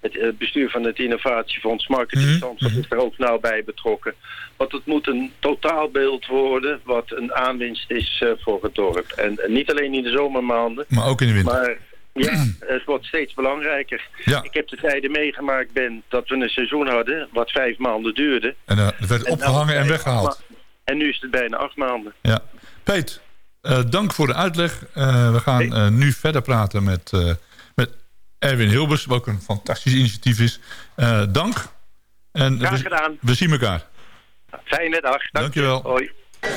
Het eh, bestuur van het Innovatiefonds Marketing Zandvoort is er ook nauw bij betrokken. Want het moet een totaalbeeld worden wat een aanwinst is eh, voor het dorp. En niet alleen in de zomermaanden. Maar ook in de winter. Maar ja, het wordt steeds belangrijker. Ja. Ik heb de tijden meegemaakt ben dat we een seizoen hadden wat vijf maanden duurde. En het werd En opgehangen en weggehaald. En nu is het bijna acht maanden. Ja. Peet, dank voor de uitleg. We gaan nu verder praten met, met Erwin Hilbers, wat ook een fantastisch initiatief is. Eh, dank. En Graag we, gedaan. we zien elkaar. Fijne dag. Dank Dankjewel. je. Hoi. Wie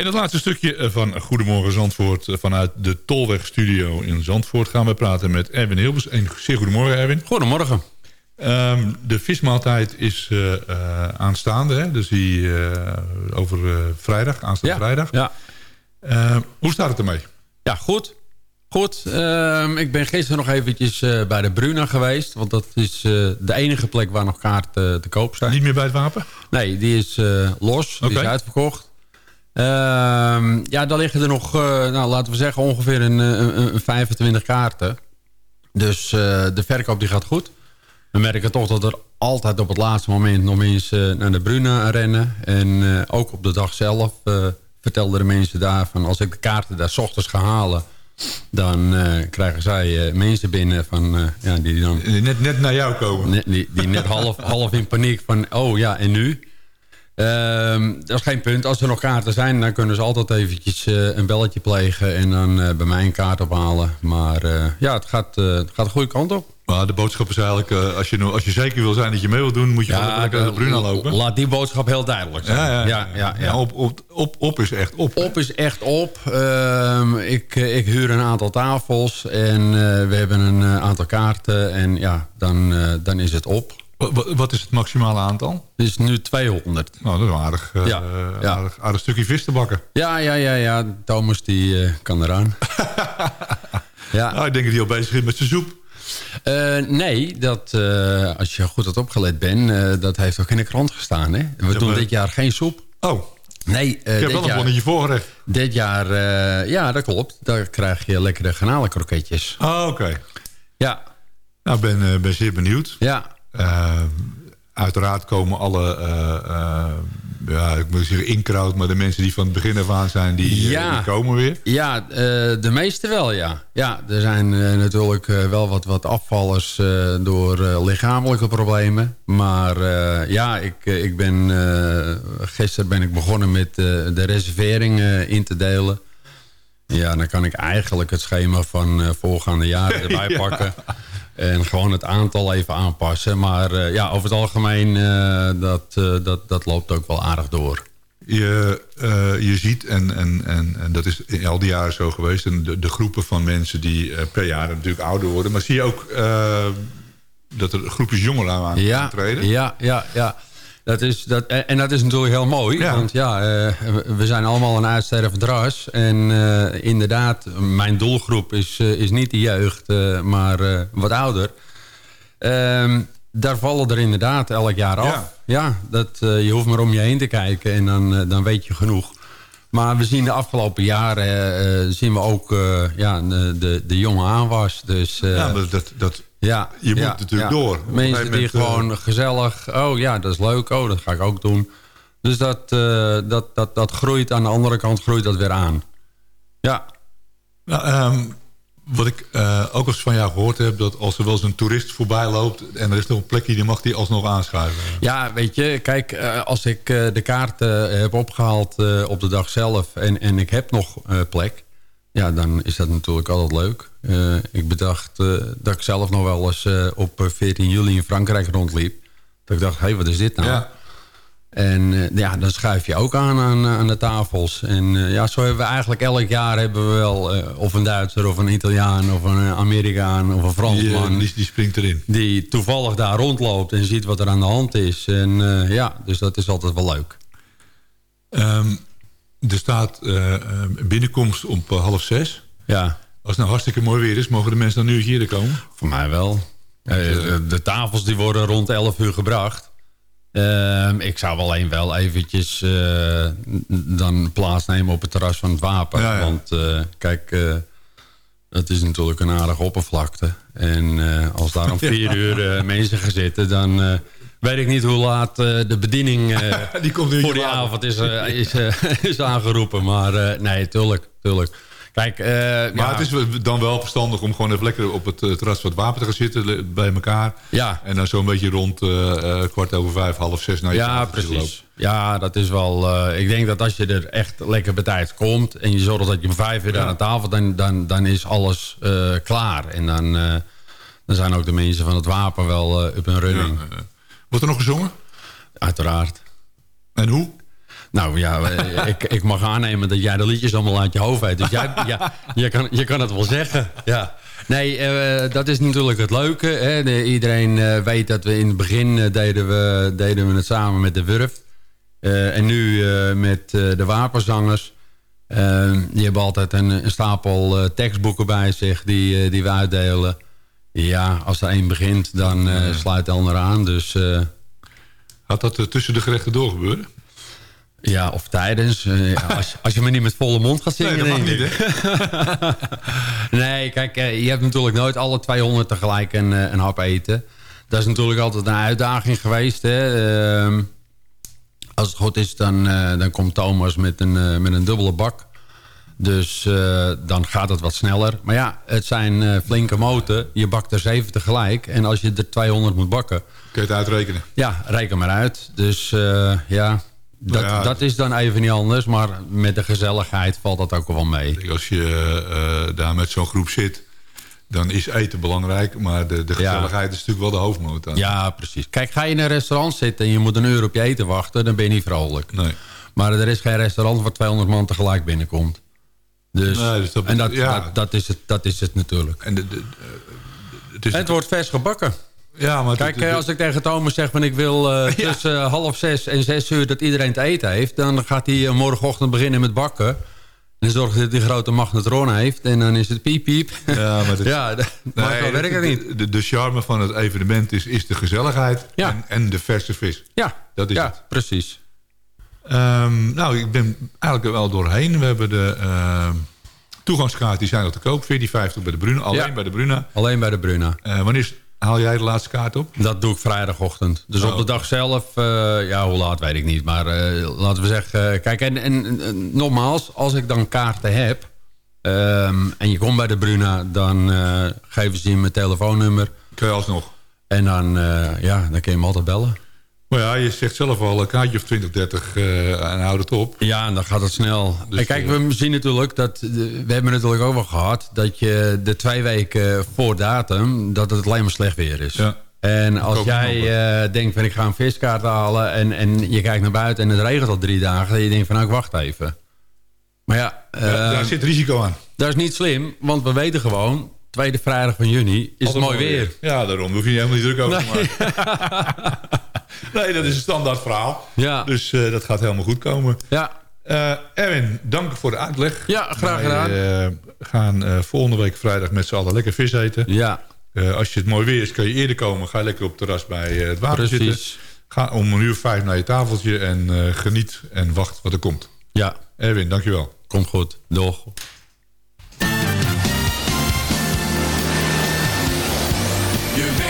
In het laatste stukje eh, van Goedemorgen Zandvoort... eh, vanuit de Tolwegstudio in Zandvoort... gaan we praten met Erwin Hilbers. En zeer goedemorgen, Erwin. Goedemorgen. Ehm, de vismaaltijd is eh, aanstaande, hè? dus die over vrijdag, aanstaande vrijdag. Ja. Ehm, hoe staat het ermee? Ja, goed. Goed, ehm, ik ben gisteren nog eventjes bij de Bruna geweest. Want dat is de enige plek waar nog kaarten te koop zijn. Niet meer bij het wapen? Nee, die is los. Die is uitverkocht. Ehm, ja, daar liggen er nog, eh, nou, laten we zeggen, ongeveer een, eh, een, een 25 kaarten. Dus eh, de verkoop die gaat goed. We merken toch dat er altijd op het laatste moment nog mensen naar de Bruna rennen. En ook op de dag zelf vertelden de mensen daar van... als ik de kaarten daar 's ochtends ga halen... dan krijgen zij mensen binnen van, ja, die dan... Net, net naar jou komen. Net, die, die net half, half in paniek van, oh ja, en nu? Ehm, dat is geen punt. Als er nog kaarten zijn, dan kunnen ze altijd eventjes eh, een belletje plegen... en dan eh, bij mij een kaart ophalen. Maar eh, ja, het gaat, het gaat de goede kant op. Maar de boodschap is eigenlijk, als, je, als je zeker wil zijn dat je mee wilt doen... moet je lekker naar de Bruna lopen. Laat die boodschap heel duidelijk zijn. Ja, ja, ja, ja, Ja, op, op, op, op is echt op. Op is echt op. Ehm, ik, ik huur een aantal tafels en we hebben een aantal kaarten. En ja, dan, dan is het op. Wat, is het maximale aantal? Het is nu 200. Nou, dat is een aardig, eh, Ja, ja. aardig, aardig stukje vis te bakken. Ja, ja, ja, ja. Thomas die eh, kan eraan. ja. Nou, ik denk dat hij al bezig is met zijn soep. Eh, nee, dat, als je goed had opgelet bent, dat heeft ook in de krant gestaan. Hè? We Ja, doen maar- dit jaar geen soep. Oh, Nee, eh, ik heb dit wel een bonnetje voorgerecht. Dit jaar, ja, dat klopt. Daar krijg je lekkere garnalenkroketjes. Ah, oké. Ja. Nou, ik ben, ben zeer benieuwd. Ja. Eh, uiteraard komen alle, eh, eh, ja, ik moet zeggen inkraut... maar de mensen die van het begin af aan zijn, die, eh, Ja. die komen weer. Ja, de meeste wel, ja. Ja, er zijn natuurlijk wel wat, wat afvallers door lichamelijke problemen. Maar ja, ik, ik ben, gisteren ben ik begonnen met de reservering eh, in te delen. Ja, dan kan ik eigenlijk het schema van voorgaande jaren erbij Ja. pakken. En gewoon het aantal even aanpassen. Maar eh, ja, over het algemeen, eh, dat, eh, dat, dat loopt ook wel aardig door. Je, je ziet, en, en, en, en dat is in al die jaren zo geweest... En de, de groepen van mensen die per jaar natuurlijk ouder worden... maar zie je ook dat er groepjes jongeren aan ja, treden? Ja, ja, ja. Dat is, dat, en dat is natuurlijk heel mooi. Ja. Want ja, eh, we- zijn allemaal een uitstervend ras. En eh, inderdaad, mijn doelgroep is, eh, is niet de jeugd, maar wat ouder. Ehm, daar vallen er inderdaad elk jaar af. Ja. Ja, dat, je hoeft maar om je heen te kijken en dan, dan weet je genoeg. Maar we zien de afgelopen jaren zien we ook ja, de, de, jonge aanwas. Dus, eh, Ja, dat, dat, ja, je moet ja, natuurlijk ja. door. Mensen die eh, gewoon gezellig... Oh ja, dat is leuk. Oh, dat ga ik ook doen. Dus dat, eh, dat, dat, dat groeit. Aan de andere kant groeit dat weer aan. Ja. Nou, ehm, wat ik eh, ook eens van jou gehoord heb... dat als er wel eens een toerist voorbij loopt... en er is nog een plekje, die mag die alsnog aanschuiven. Ja, weet je, kijk, als ik de kaarten heb opgehaald eh, op de dag zelf... en, en ik heb nog plek, ja, dan is dat natuurlijk altijd leuk. Eh, ik bedacht eh, dat ik zelf nog wel eens eh, op eh, 14 juli in Frankrijk rondliep. Dat ik dacht, hé, hey, wat is dit nou? Ja. En ja, dan schuif je ook aan aan, aan de tafels. En ja, zo hebben we eigenlijk elk jaar hebben we wel... of een Duitser, of een Italiaan, of een Amerikaan, of een Fransman... die, die springt erin. die toevallig daar rondloopt en ziet wat er aan de hand is. En ja, dus dat is altijd wel leuk. Ehm, er staat binnenkomst om half zes. Ja. Als het nou hartstikke mooi weer is... mogen de mensen dan nu hier komen? Voor mij wel. Eh, de, de tafels die worden rond 11 uur gebracht. Ehm, ik zou alleen wel eventjes eh, dan plaatsnemen op het terras van het wapen. Ja, ja. Want eh, kijk, het is natuurlijk een aardige oppervlakte. En als daar om vier Ja. uur mensen gaan zitten... dan weet ik niet hoe laat de bediening Die komt nu voor die avond is, is, is aangeroepen. Maar nee, tuurlijk, tuurlijk. Kijk, eh, Maar ja, het is dan wel verstandig om gewoon even lekker op het eh, terras van het wapen te gaan zitten... bij elkaar. Ja. En dan zo'n beetje rond eh, kwart over vijf, half zes naar je Ja, precies. lopen. Ja, dat is wel... ik denk dat als je er echt lekker bij tijd komt... en je zorgt dat je om vijf uur Ja. aan tafel... dan, dan, dan is alles klaar. En dan, dan zijn ook de mensen van het wapen wel up en running. Ja, Wordt er nog gezongen? Uiteraard. En hoe? Nou ja, eh, ik, ik mag aannemen dat jij de liedjes allemaal uit je hoofd weet. Dus jij, ja, je, kan, je kan het wel zeggen. Ja. Nee, eh, dat is natuurlijk het leuke. Hè. De- iedereen eh, weet dat we in het begin deden, we, deden we het samen met de Wurf. En nu met de wapenzangers. Die hebben altijd een, een stapel tekstboeken bij zich die, die we uitdelen. Ja, als er één begint, dan sluit de ander aan. Dus... Had dat tussen de gerechten door gebeuren? Ja, of tijdens. Eh, als, als je me niet met volle mond gaat zingen. Nee, dat mag niet, nee, kijk, eh, je hebt natuurlijk nooit alle 200 tegelijk een, eh, een hap eten. Dat is natuurlijk altijd een uitdaging geweest. Hè. Ehm, als het goed is, dan, dan komt Thomas met een, met een dubbele bak. Dus dan gaat het wat sneller. Maar ja, het zijn flinke moten. Je bakt er 7 tegelijk. En als je er 200 moet bakken... Kun je het uitrekenen? Ja, reken maar uit. Dus ja, dat, ja, dat is dan even niet anders. Maar met de gezelligheid valt dat ook wel mee. Als je eh, daar met zo'n groep zit, dan is eten belangrijk. Maar de, de gezelligheid is natuurlijk wel de hoofdmoot. Ja, precies. Kijk, ga je in een restaurant zitten en je moet een uur op je eten wachten... dan ben je niet vrolijk. Nee. Maar er is geen restaurant waar 200 man tegelijk binnenkomt. Dus, Nee, dus dat- en dat, ja. dat, dat, is het, dat is het natuurlijk. En de, de, het, is En het wordt vers gebakken. Ja, maar Kijk, als ik tegen Thomas zeg... van ik wil eh, tussen eh, half zes en zes uur dat iedereen te eten heeft... dan gaat hij eh, morgenochtend beginnen met bakken. En zorgt dat hij grote magnetron heeft. En dan is het piep piep. Ja, maar, dat, ja, dat, Nee, werkt het niet. De, charme van het evenement is, is de gezelligheid en, en de verse vis. Ja, dat is ja het. precies. Ehm, nou, ik ben eigenlijk er wel doorheen. We hebben de ehm toegangskaart, die zijn al te koop. 14,50 bij de Bruna. Alleen bij de Bruna. Alleen bij de Bruna. Wanneer is- haal jij de laatste kaart op? Dat doe ik vrijdagochtend. Dus Oh. op de dag zelf, eh, ja, hoe laat weet ik niet. Maar eh, laten we zeggen, eh, kijk, en, en, en nogmaals, als ik dan kaarten heb... ehm, en je komt bij de Bruna, dan geven ze je mijn telefoonnummer. Kun je alsnog. En dan, ja, dan kun je me altijd bellen. Maar ja, je zegt zelf al een kaartje of 20, 30 eh, en houd het op. Ja, en dan gaat het snel. Dus, en kijk, we zien natuurlijk dat... de- We hebben natuurlijk ook wel gehad... dat je de twee weken voor datum... dat het alleen maar slecht weer is. Ja. En als jij eh, denkt van ik ga een viskaart halen... En, en je kijkt naar buiten en het regent al drie dagen... dan je denkt van nou, ik wacht even. Maar ja... Ja, eh, daar zit risico aan. Dat is niet slim, want we weten gewoon... tweede vrijdag van juni is het mooi weer. Ja, daarom hoef je helemaal niet druk over te maken. nee, dat is een standaard verhaal. Ja. Dus eh, dat gaat helemaal goed komen. Ja. Eh, Erwin, dank voor de uitleg. Ja, graag Wij, gedaan. eh, gaan eh, volgende week vrijdag met z'n allen lekker vis eten. Ja. Eh, als je het mooi weer is, kan je eerder komen. Ga lekker op het terras bij eh, het water Precies. zitten. Ga om een uur vijf naar je tafeltje en eh, geniet en wacht wat er komt. Ja. Erwin, dankjewel. Komt goed. Doeg. Je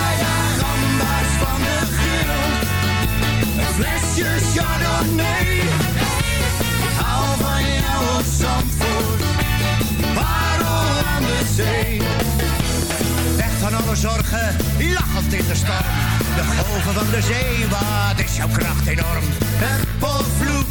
flesje chardonnay. Ik hou van jou op Zandvoort. Parel aan de zee. Weg van alle zorgen, lachend in de storm. De golven van de zee, wat is jouw kracht enorm. Het potvloed,